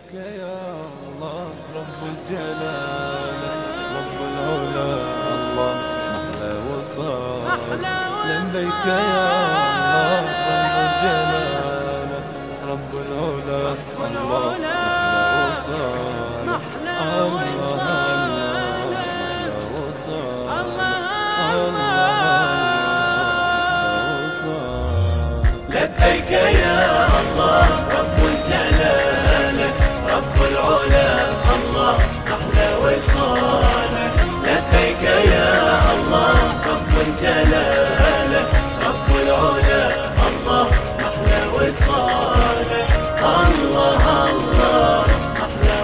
لبيك يا الله رب الجلال رب العلا الله محلى وصال. لبيك يا الله رب الجلال رب العلا الله محلى وصال. الله وصال. الله وصال. لبيك يا الله أحلى الله الله أحلى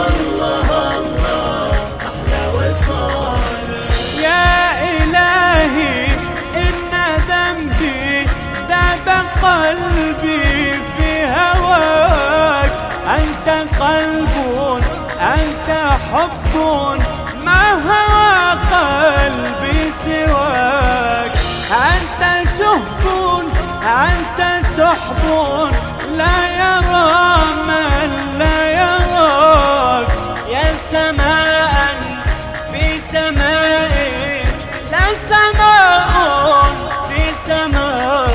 الله الله أحلى يا إلهي إن ذنبي ذاب قلبي في هواك. أنت قلب أنت حب. أنت سحب لا يرى من لا يراك. يا سماء في سماء لا سماء في سماء.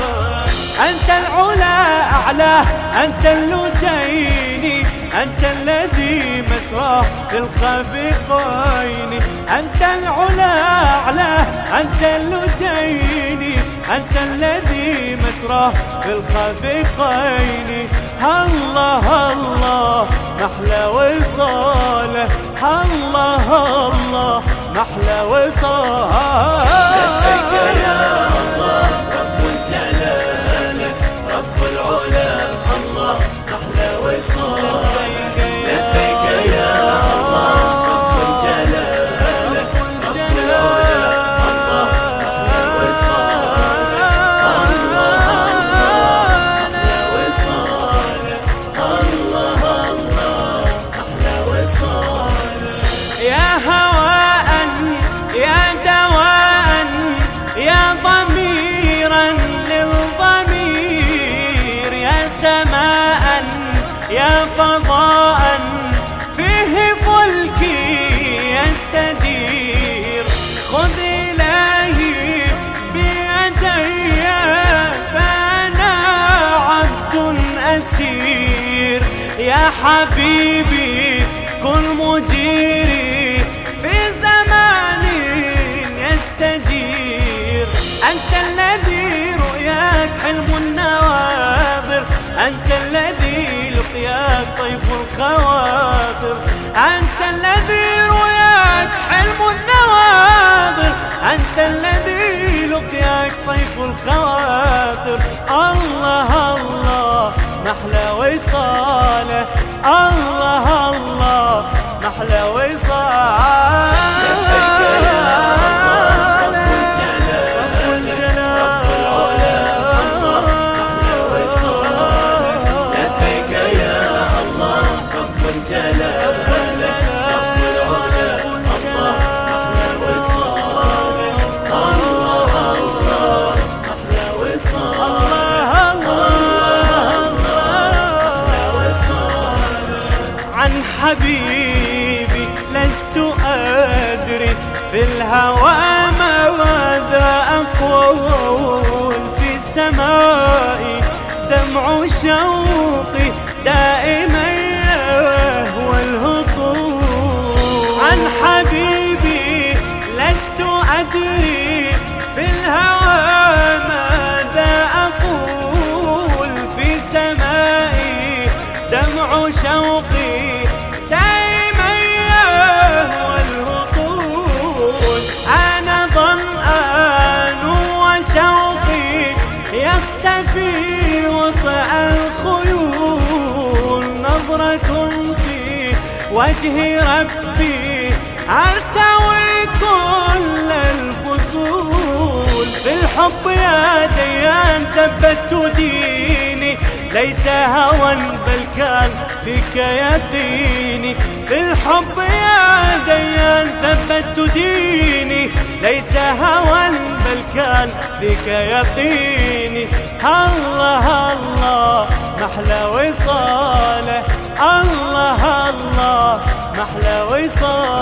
أنت العلا أعلى أنت اللجين أنت الذي مسراه في الخفيقين أنت العلا أعلى أنت اللجين. أنت الذي مسراه في الخفيقين الله الله محلى وصاله الله الله محلى وصاله لبيك يا الله سماء يا فضاء فيه فلكي يستدير. خذ إلهي بيدي فأنا عبد أسير. يا حبيبي كن مجيري. أنت الذي رؤياك حلم النواظر. أنت الذي لقياك طيف الخواطر. الله الله محلى وصاله. الله الله محلى وصاله. الهوى ماذا أقول في سمائي دمع شوقي دائما وجه ربي أرتوي كل الفصول. في الحب يا ديان ثبت ديني ليس هوى بل كان فيك يقيني في الحب يا ديان ثبت ديني ليس هوى بل كان فيك يقيني الله الله محلى وصال عصابي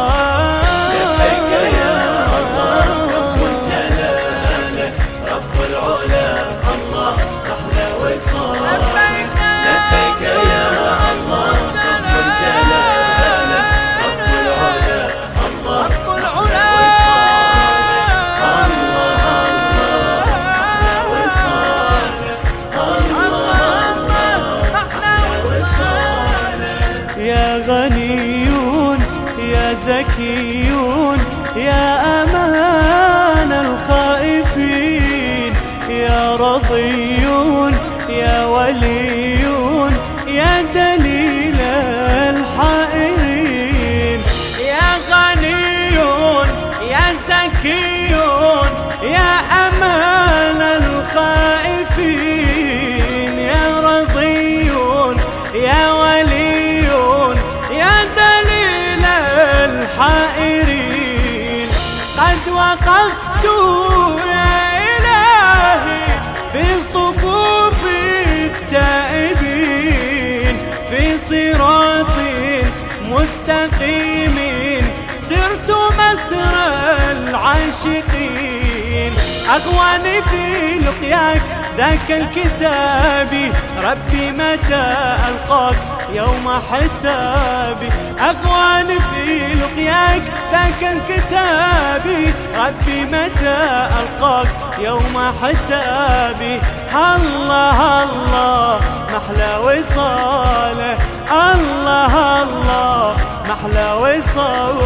zeki مستقيم سرت مسرى العاشقين. أغواني في لقياك ذاك الكتاب. ربي متى ألقاك؟ يوم حسابي أغواني في لقياك ذاك الكتاب. ربي متى ألقاك؟ يوم حسابي الله الله محلى وصاله. الله الله نحلى وصال